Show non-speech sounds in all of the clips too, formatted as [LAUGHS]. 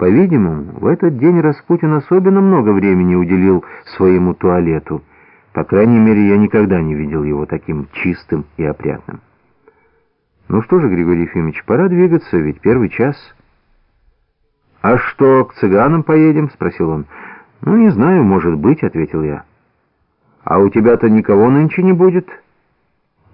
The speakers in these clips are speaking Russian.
По-видимому, в этот день Распутин особенно много времени уделил своему туалету. По крайней мере, я никогда не видел его таким чистым и опрятным. «Ну что же, Григорий Ефимович, пора двигаться, ведь первый час». «А что, к цыганам поедем?» — спросил он. «Ну, не знаю, может быть», — ответил я. «А у тебя-то никого нынче не будет?»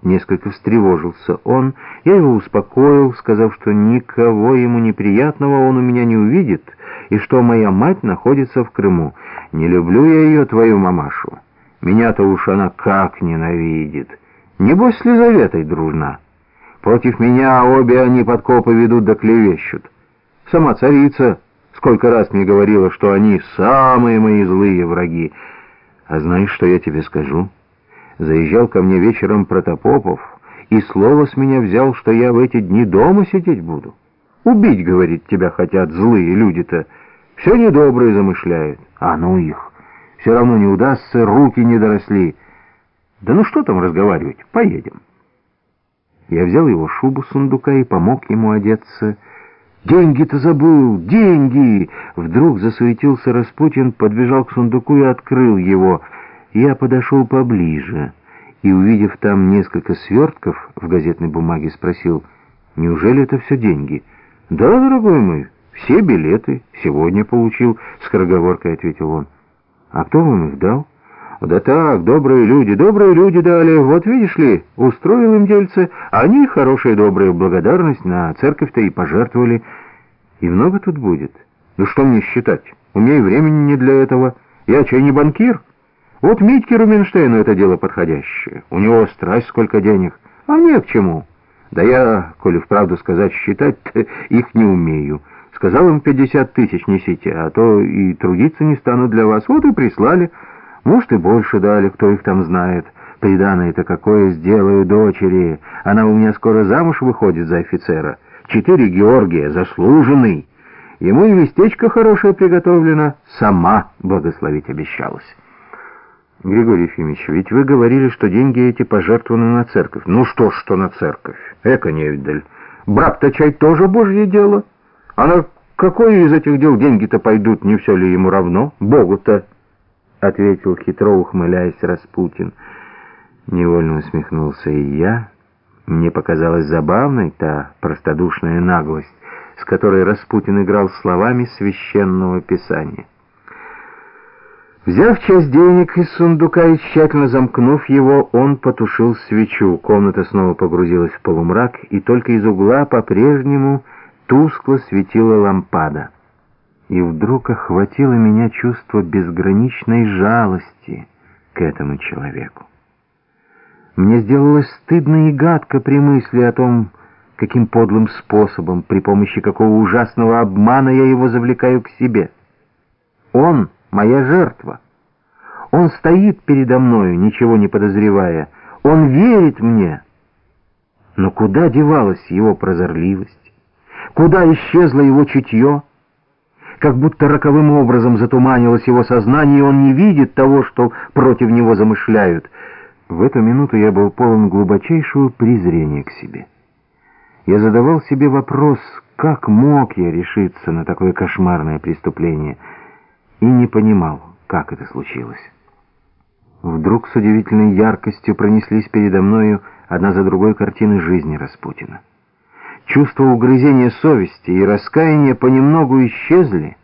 Несколько встревожился он. Я его успокоил, сказав, что никого ему неприятного он у меня не увидит, и что моя мать находится в Крыму. Не люблю я ее, твою мамашу. Меня-то уж она как ненавидит. Небось, с Лизаветой дружна. Против меня обе они подкопы ведут да клевещут. Сама царица сколько раз мне говорила, что они самые мои злые враги. А знаешь, что я тебе скажу?» Заезжал ко мне вечером Протопопов и слово с меня взял, что я в эти дни дома сидеть буду. Убить, говорит, тебя хотят злые люди-то. Все недобрые замышляют. А ну их. Все равно не удастся, руки не доросли. Да ну что там разговаривать, поедем. Я взял его шубу сундука и помог ему одеться. «Деньги-то забыл! Деньги!» Вдруг засуетился Распутин, подбежал к сундуку и открыл его — я подошел поближе и, увидев там несколько свертков в газетной бумаге, спросил, «Неужели это все деньги?» «Да, дорогой мой, все билеты сегодня получил», — скороговоркой ответил он. «А кто вам их дал?» «Да так, добрые люди, добрые люди дали. Вот видишь ли, устроил им дельце, они, хорошие добрые, благодарность на церковь-то и пожертвовали. И много тут будет? Ну что мне считать? У меня и времени не для этого. Я чай не банкир». Вот Митьке Рубинштейну это дело подходящее. У него страсть сколько денег, а не к чему. Да я, коли вправду сказать, считать [LAUGHS] их не умею. Сказал им 50 тысяч несите, а то и трудиться не стану для вас. Вот и прислали. Может, и больше дали, кто их там знает. Приданное-то какое сделаю дочери. Она у меня скоро замуж выходит за офицера. Четыре Георгия, заслуженный. Ему и местечко хорошее приготовлено. Сама благословить обещалась. Григорий Ефимович, ведь вы говорили, что деньги эти пожертвованы на церковь. Ну что ж, что на церковь? Эко невидаль. Брак-то чай тоже божье дело. А на какое из этих дел деньги-то пойдут, не все ли ему равно? Богу-то, — ответил хитро ухмыляясь Распутин. Невольно усмехнулся и я. Мне показалась забавной та простодушная наглость, с которой Распутин играл словами священного писания. Взяв часть денег из сундука и тщательно замкнув его, он потушил свечу. Комната снова погрузилась в полумрак, и только из угла по-прежнему тускло светила лампада. И вдруг охватило меня чувство безграничной жалости к этому человеку. Мне сделалось стыдно и гадко при мысли о том, каким подлым способом, при помощи какого ужасного обмана я его завлекаю к себе. Он моя жертва. Он стоит передо мною, ничего не подозревая. Он верит мне. Но куда девалась его прозорливость? Куда исчезло его чутье? Как будто роковым образом затуманилось его сознание, и он не видит того, что против него замышляют. В эту минуту я был полон глубочайшего презрения к себе. Я задавал себе вопрос, как мог я решиться на такое кошмарное преступление — и не понимал, как это случилось. Вдруг с удивительной яркостью пронеслись передо мною одна за другой картины жизни Распутина. Чувство угрызения совести и раскаяния понемногу исчезли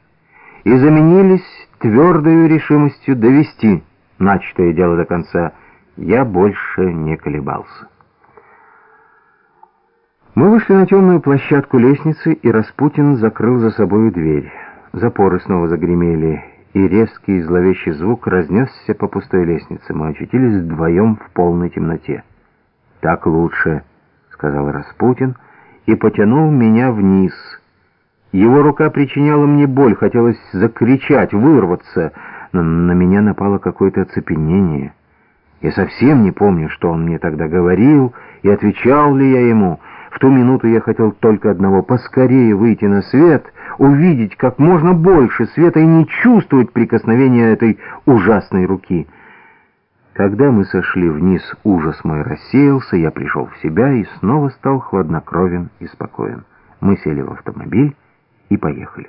и заменились твердой решимостью довести начатое дело до конца. Я больше не колебался. Мы вышли на темную площадку лестницы, и Распутин закрыл за собой дверь. Запоры снова загремели, и резкий зловещий звук разнесся по пустой лестнице. Мы очутились вдвоем в полной темноте. «Так лучше», — сказал Распутин, и потянул меня вниз. Его рука причиняла мне боль, хотелось закричать, вырваться, но на меня напало какое-то оцепенение. Я совсем не помню, что он мне тогда говорил, и отвечал ли я ему — в ту минуту я хотел только одного — поскорее выйти на свет, увидеть как можно больше света и не чувствовать прикосновения этой ужасной руки. Когда мы сошли вниз, ужас мой рассеялся, я пришел в себя и снова стал хладнокровен и спокоен. Мы сели в автомобиль и поехали.